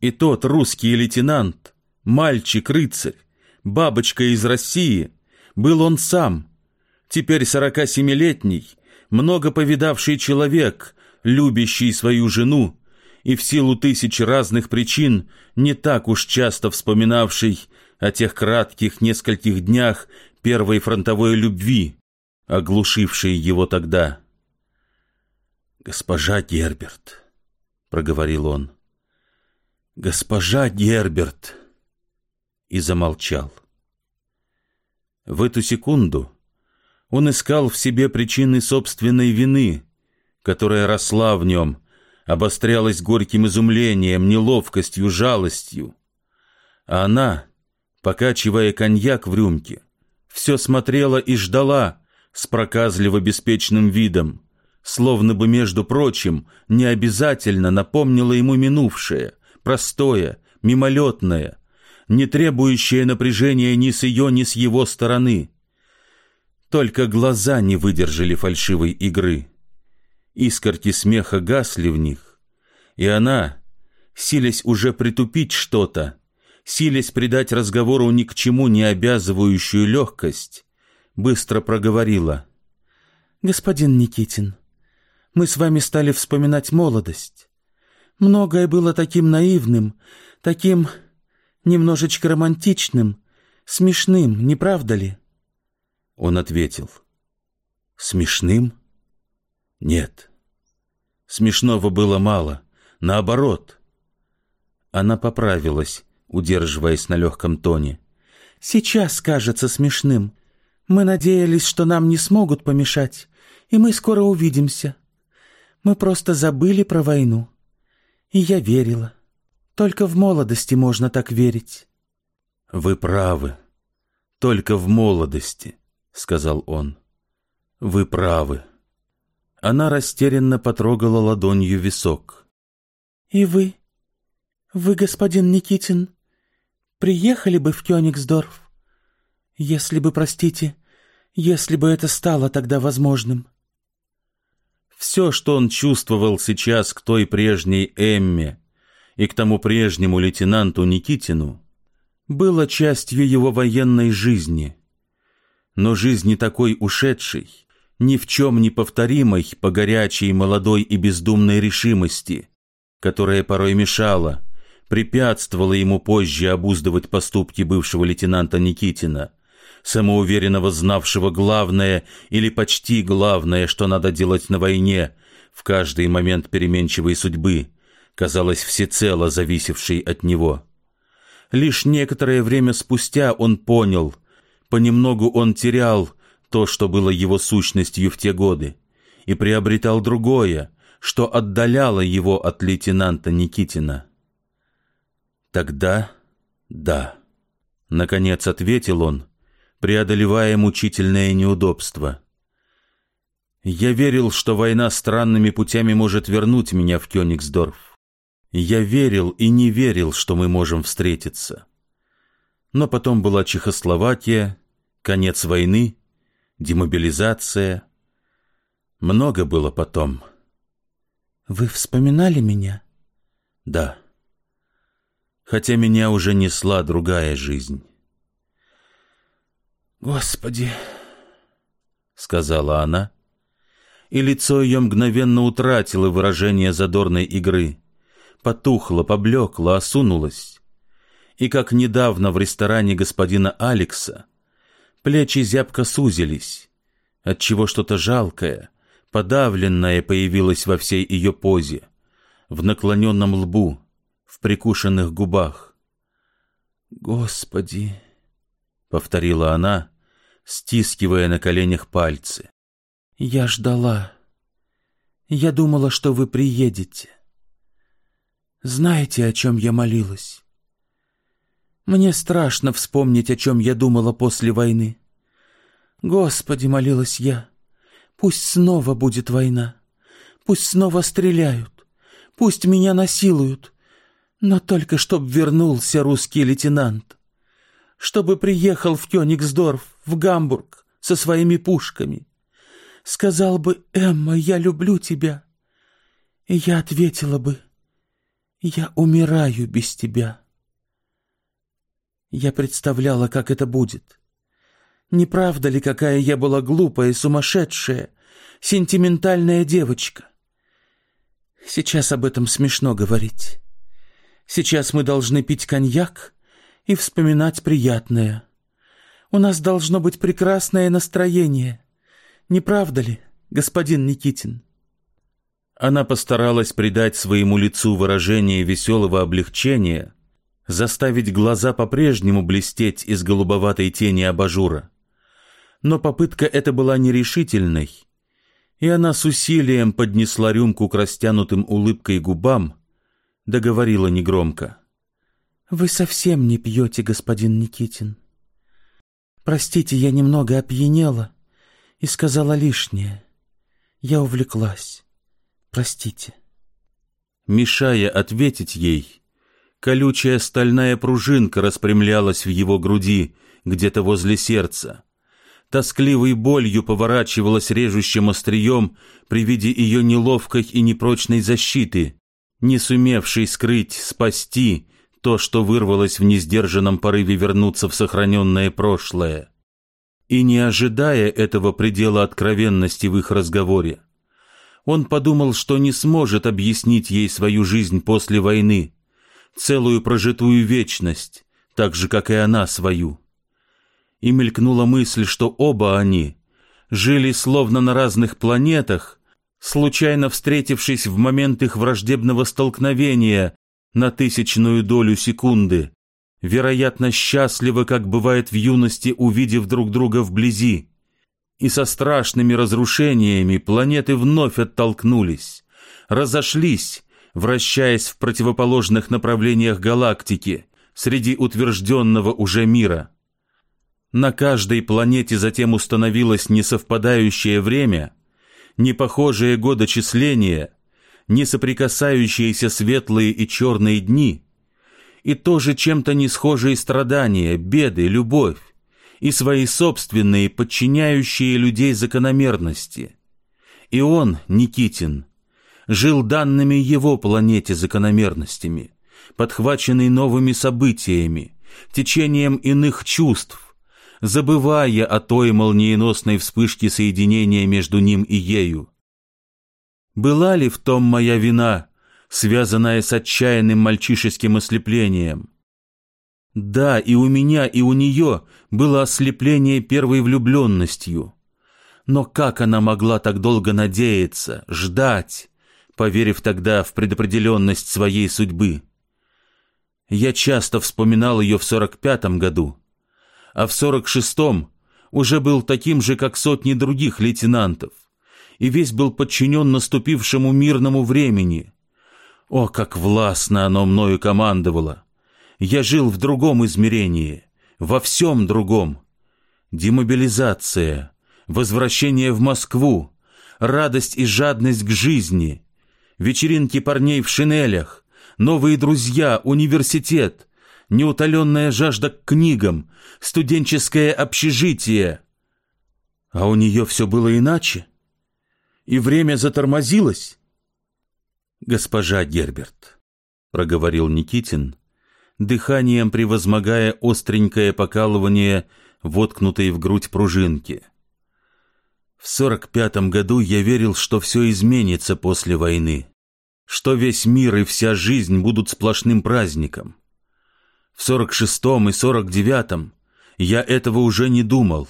И тот русский лейтенант, мальчик-рыцарь, бабочка из России, был он сам, теперь сорока семилетний, много повидавший человек, любящий свою жену и в силу тысяч разных причин не так уж часто вспоминавший о тех кратких нескольких днях первой фронтовой любви, оглушившей его тогда. «Госпожа Герберт», — проговорил он, — «госпожа Герберт», и замолчал. В эту секунду он искал в себе причины собственной вины, которая росла в нем, обострялась горьким изумлением, неловкостью, жалостью. А она, покачивая коньяк в рюмке, все смотрела и ждала с проказливо-беспечным видом, словно бы, между прочим, не обязательно напомнила ему минувшее, простое, мимолетное, не требующее напряжения ни с ее, ни с его стороны. Только глаза не выдержали фальшивой игры. Искорки смеха гасли в них, и она, силясь уже притупить что-то, силясь придать разговору ни к чему не обязывающую легкость, быстро проговорила. «Господин Никитин, мы с вами стали вспоминать молодость. Многое было таким наивным, таким немножечко романтичным, смешным, не правда ли?» Он ответил. «Смешным?» «Нет, Смешного было мало. Наоборот. Она поправилась, удерживаясь на легком тоне. «Сейчас кажется смешным. Мы надеялись, что нам не смогут помешать, и мы скоро увидимся. Мы просто забыли про войну. И я верила. Только в молодости можно так верить». «Вы правы. Только в молодости», — сказал он. «Вы правы». Она растерянно потрогала ладонью висок. «И вы, вы, господин Никитин, приехали бы в Кёнигсдорф, если бы, простите, если бы это стало тогда возможным?» Все, что он чувствовал сейчас к той прежней Эмме и к тому прежнему лейтенанту Никитину, было частью его военной жизни, но жизни такой ушедшей, ни в чем не повторимой по горячей, молодой и бездумной решимости, которая порой мешала, препятствовала ему позже обуздывать поступки бывшего лейтенанта Никитина, самоуверенного знавшего главное или почти главное, что надо делать на войне, в каждый момент переменчивой судьбы, казалось всецело зависевшей от него. Лишь некоторое время спустя он понял, понемногу он терял то, что было его сущностью в те годы, и приобретал другое, что отдаляло его от лейтенанта Никитина. Тогда да, наконец ответил он, преодолевая мучительное неудобство. Я верил, что война странными путями может вернуть меня в Кёнигсдорф. Я верил и не верил, что мы можем встретиться. Но потом была Чехословакия, конец войны, демобилизация. Много было потом. Вы вспоминали меня? Да. Хотя меня уже несла другая жизнь. «Господи!» — сказала она, и лицо ее мгновенно утратило выражение задорной игры, потухло, поблекло, осунулось. И как недавно в ресторане господина Алекса, плечи зябко сузились, отчего что-то жалкое, подавленное появилось во всей ее позе, в наклоненном лбу, в прикушенных губах. «Господи!» — повторила она, стискивая на коленях пальцы. «Я ждала. Я думала, что вы приедете. Знаете, о чем я молилась? Мне страшно вспомнить, о чем я думала после войны. Господи, молилась я, пусть снова будет война, пусть снова стреляют, пусть меня насилуют, но только чтоб вернулся русский лейтенант чтобы приехал в Кёнигсдорф, в Гамбург, со своими пушками. Сказал бы, Эмма, я люблю тебя. И я ответила бы, я умираю без тебя. Я представляла, как это будет. Не правда ли, какая я была глупая, сумасшедшая, сентиментальная девочка? Сейчас об этом смешно говорить. Сейчас мы должны пить коньяк и вспоминать приятное. У нас должно быть прекрасное настроение. Не правда ли, господин Никитин? Она постаралась придать своему лицу выражение веселого облегчения, заставить глаза по-прежнему блестеть из голубоватой тени абажура. Но попытка эта была нерешительной, и она с усилием поднесла рюмку к растянутым улыбкой губам, договорила негромко. «Вы совсем не пьете, господин Никитин. Простите, я немного опьянела и сказала лишнее. Я увлеклась. Простите». Мешая ответить ей, колючая стальная пружинка распрямлялась в его груди, где-то возле сердца. Тоскливой болью поворачивалась режущим острием при виде ее неловкой и непрочной защиты, не сумевшей скрыть, спасти, то, что вырвалось в несдержанном порыве вернуться в сохраненное прошлое. И не ожидая этого предела откровенности в их разговоре, он подумал, что не сможет объяснить ей свою жизнь после войны, целую прожитую вечность, так же, как и она свою. И мелькнула мысль, что оба они жили словно на разных планетах, случайно встретившись в момент их враждебного столкновения на тысячную долю секунды, вероятно, счастливы, как бывает в юности, увидев друг друга вблизи. И со страшными разрушениями планеты вновь оттолкнулись, разошлись, вращаясь в противоположных направлениях галактики среди утвержденного уже мира. На каждой планете затем установилось несовпадающее время, непохожее годочисление, не соприкасающиеся светлые и черные дни, и тоже чем-то не схожие страдания, беды, любовь, и свои собственные, подчиняющие людей закономерности. И он, Никитин, жил данными его планете закономерностями, подхваченный новыми событиями, течением иных чувств, забывая о той молниеносной вспышке соединения между ним и ею. Была ли в том моя вина, связанная с отчаянным мальчишеским ослеплением? Да, и у меня, и у нее было ослепление первой влюбленностью. Но как она могла так долго надеяться, ждать, поверив тогда в предопределенность своей судьбы? Я часто вспоминал ее в сорок пятом году, а в сорок шестом уже был таким же, как сотни других лейтенантов, и весь был подчинен наступившему мирному времени. О, как властно оно мною командовало! Я жил в другом измерении, во всем другом. Демобилизация, возвращение в Москву, радость и жадность к жизни, вечеринки парней в шинелях, новые друзья, университет, неутоленная жажда к книгам, студенческое общежитие. А у нее все было иначе? И время затормозилось? Госпожа Герберт, проговорил Никитин, дыханием превозмогая остренькое покалывание, воткнутой в грудь пружинки. В сорок пятом году я верил, что все изменится после войны что весь мир и вся жизнь будут сплошным праздником. В сорок шестом и сорок девятом я этого уже не думал.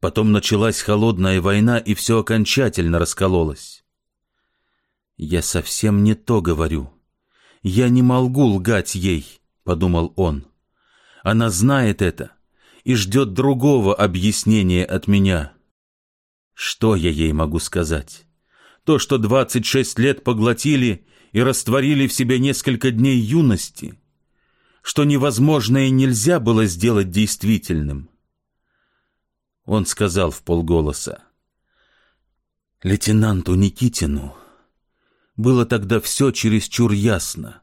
Потом началась холодная война, и все окончательно раскололось. «Я совсем не то говорю. Я не могу лгать ей», — подумал он. «Она знает это и ждет другого объяснения от меня. Что я ей могу сказать?» то, что двадцать шесть лет поглотили и растворили в себе несколько дней юности, что невозможное нельзя было сделать действительным. Он сказал в полголоса, «Лейтенанту Никитину было тогда все чересчур ясно,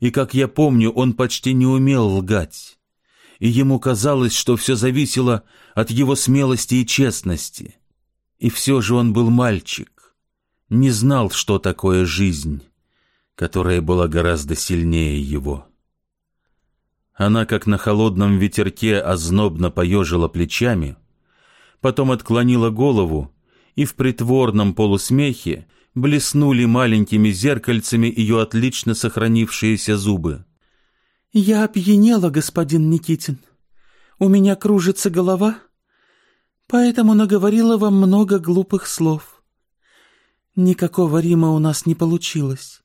и, как я помню, он почти не умел лгать, и ему казалось, что все зависело от его смелости и честности, и все же он был мальчик, не знал, что такое жизнь, которая была гораздо сильнее его. Она, как на холодном ветерке, ознобно поежила плечами, потом отклонила голову, и в притворном полусмехе блеснули маленькими зеркальцами ее отлично сохранившиеся зубы. «Я опьянела, господин Никитин. У меня кружится голова, поэтому наговорила вам много глупых слов. Никакого Рима у нас не получилось.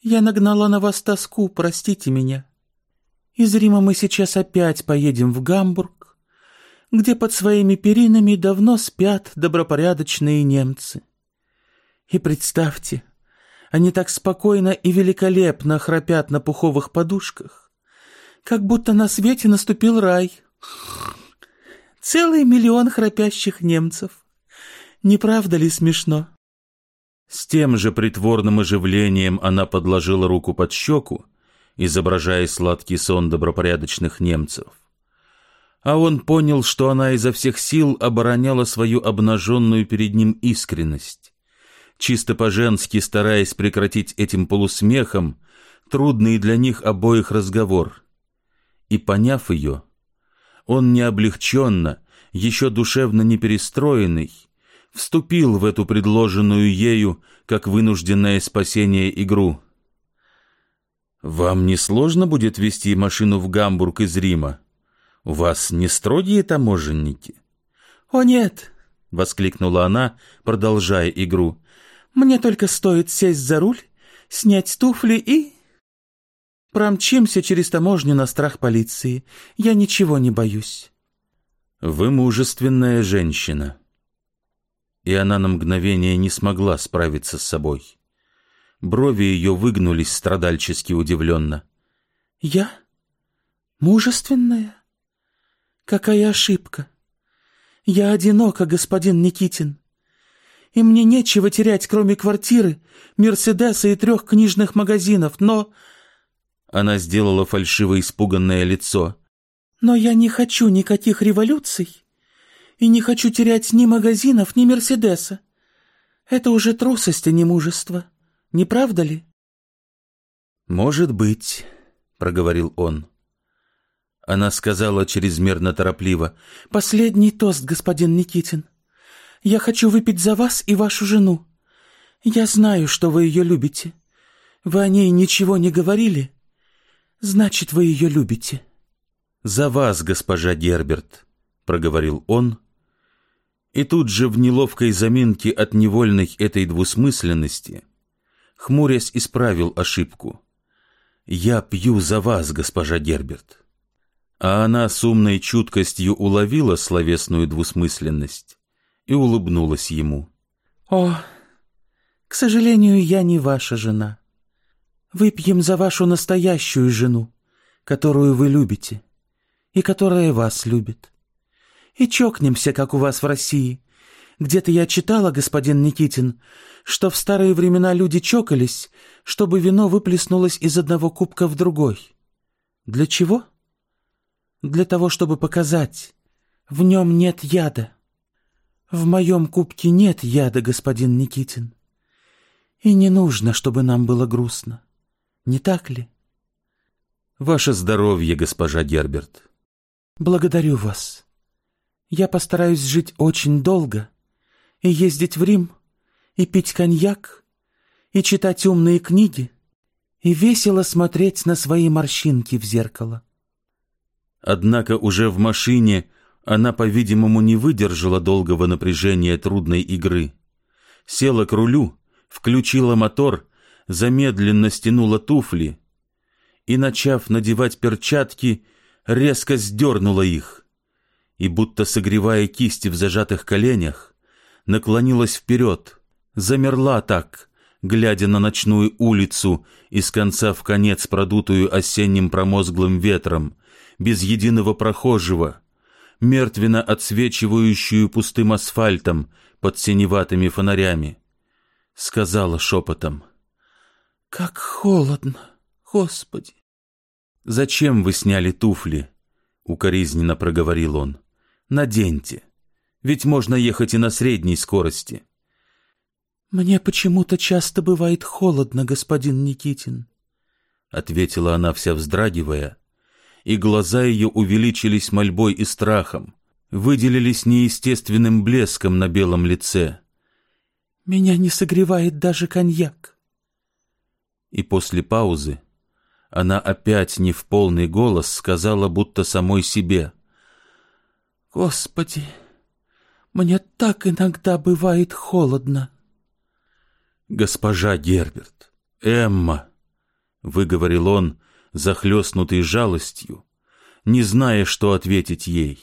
Я нагнала на вас тоску, простите меня. Из Рима мы сейчас опять поедем в Гамбург, где под своими перинами давно спят добропорядочные немцы. И представьте, они так спокойно и великолепно храпят на пуховых подушках, как будто на свете наступил рай. Целый миллион храпящих немцев. Не правда ли смешно? С тем же притворным оживлением она подложила руку под щеку, изображая сладкий сон добропорядочных немцев. А он понял, что она изо всех сил обороняла свою обнаженную перед ним искренность, чисто по-женски стараясь прекратить этим полусмехом трудный для них обоих разговор. И, поняв ее, он не облегченно, еще душевно не перестроенный, вступил в эту предложенную ею, как вынужденное спасение, игру. «Вам не сложно будет вести машину в Гамбург из Рима? У вас не строгие таможенники?» «О, нет!» — воскликнула она, продолжая игру. «Мне только стоит сесть за руль, снять туфли и...» «Промчимся через таможню на страх полиции. Я ничего не боюсь». «Вы мужественная женщина», и она на мгновение не смогла справиться с собой. Брови ее выгнулись страдальчески удивленно. «Я? Мужественная? Какая ошибка! Я одинока, господин Никитин, и мне нечего терять, кроме квартиры, Мерседеса и трех книжных магазинов, но...» Она сделала фальшиво испуганное лицо. «Но я не хочу никаких революций и не хочу терять ни магазинов, ни Мерседеса. Это уже трусость, а не мужество. Не правда ли?» «Может быть», — проговорил он. Она сказала чрезмерно торопливо. «Последний тост, господин Никитин. Я хочу выпить за вас и вашу жену. Я знаю, что вы ее любите. Вы о ней ничего не говорили. Значит, вы ее любите. За вас, госпожа Герберт, проговорил он, и тут же в неловкой заминке от невольной этой двусмысленности, хмурясь, исправил ошибку. Я пью за вас, госпожа Герберт. А она с умной чуткостью уловила словесную двусмысленность и улыбнулась ему. «О, к сожалению, я не ваша жена. Выпьем за вашу настоящую жену, которую вы любите и которая вас любит. И чокнемся, как у вас в России. Где-то я читала, господин Никитин, что в старые времена люди чокались, чтобы вино выплеснулось из одного кубка в другой. Для чего? Для того, чтобы показать, в нем нет яда. В моем кубке нет яда, господин Никитин. И не нужно, чтобы нам было грустно. Не так ли? Ваше здоровье, госпожа Герберт. Благодарю вас. Я постараюсь жить очень долго и ездить в Рим, и пить коньяк, и читать умные книги, и весело смотреть на свои морщинки в зеркало. Однако уже в машине она, по-видимому, не выдержала долгого напряжения трудной игры. Села к рулю, включила мотор, замедленно стянула туфли и, начав надевать перчатки, резко сдернула их и, будто согревая кисти в зажатых коленях, наклонилась вперед, замерла так, глядя на ночную улицу, из конца в конец продутую осенним промозглым ветром, без единого прохожего — мертвенно отсвечивающую пустым асфальтом под синеватыми фонарями. Сказала шепотом. «Как холодно, Господи!» «Зачем вы сняли туфли?» — укоризненно проговорил он. «Наденьте, ведь можно ехать и на средней скорости». «Мне почему-то часто бывает холодно, господин Никитин», — ответила она вся вздрагивая, и глаза ее увеличились мольбой и страхом, выделились неестественным блеском на белом лице. «Меня не согревает даже коньяк». И после паузы она опять не в полный голос сказала, будто самой себе. «Господи, мне так иногда бывает холодно». «Госпожа Герберт, Эмма», — выговорил он, захлестнутый жалостью, не зная, что ответить ей,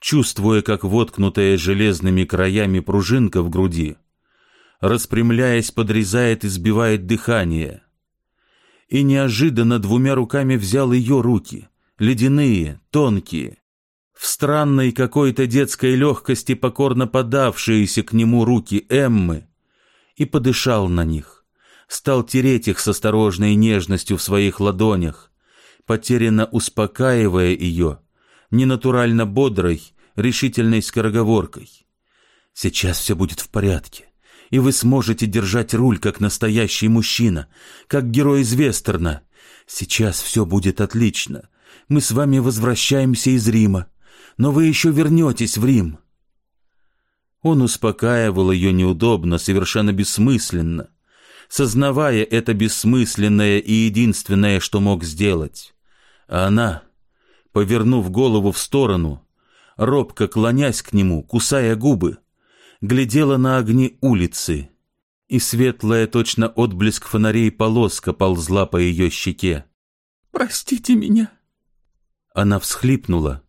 чувствуя, как воткнутая железными краями пружинка в груди, распрямляясь, подрезает и сбивает дыхание. И неожиданно двумя руками взял ее руки, ледяные, тонкие, в странной какой-то детской легкости покорно подавшиеся к нему руки Эммы, и подышал на них стал тереть их с осторожной нежностью в своих ладонях, потерянно успокаивая ее, ненатурально бодрой, решительной скороговоркой. «Сейчас все будет в порядке, и вы сможете держать руль, как настоящий мужчина, как герой из вестерна. Сейчас все будет отлично. Мы с вами возвращаемся из Рима, но вы еще вернетесь в Рим». Он успокаивал ее неудобно, совершенно бессмысленно, сознавая это бессмысленное и единственное, что мог сделать. А она, повернув голову в сторону, робко клонясь к нему, кусая губы, глядела на огни улицы, и светлая точно отблеск фонарей полоска ползла по ее щеке. «Простите меня!» Она всхлипнула,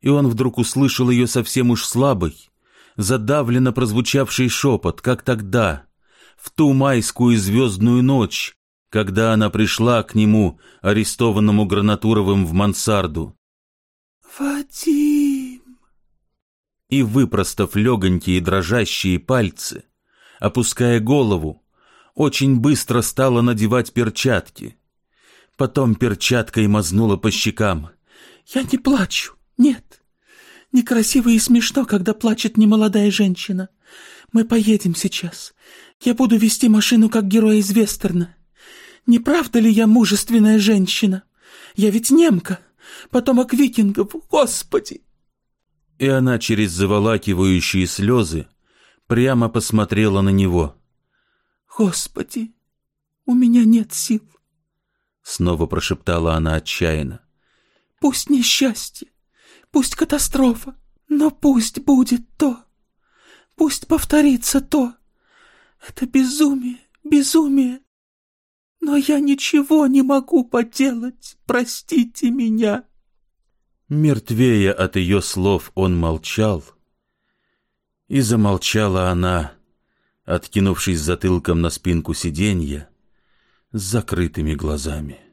и он вдруг услышал ее совсем уж слабый, задавленно прозвучавший шепот, как тогда, в ту майскую звездную ночь, когда она пришла к нему, арестованному Гранатуровым в мансарду. «Вадим!» И, выпростав легонькие дрожащие пальцы, опуская голову, очень быстро стала надевать перчатки. Потом перчаткой мазнула по щекам. «Я не плачу, нет. Некрасиво и смешно, когда плачет немолодая женщина. Мы поедем сейчас. Я буду вести машину, как герой из вестерна. Не правда ли я мужественная женщина? Я ведь немка, потомок викингов, господи!» И она через заволакивающие слезы прямо посмотрела на него. «Господи, у меня нет сил!» Снова прошептала она отчаянно. «Пусть несчастье, пусть катастрофа, но пусть будет то, пусть повторится то. Это безумие, безумие. Но я ничего не могу поделать, простите меня». Мертвея от ее слов он молчал, и замолчала она, откинувшись затылком на спинку сиденья с закрытыми глазами.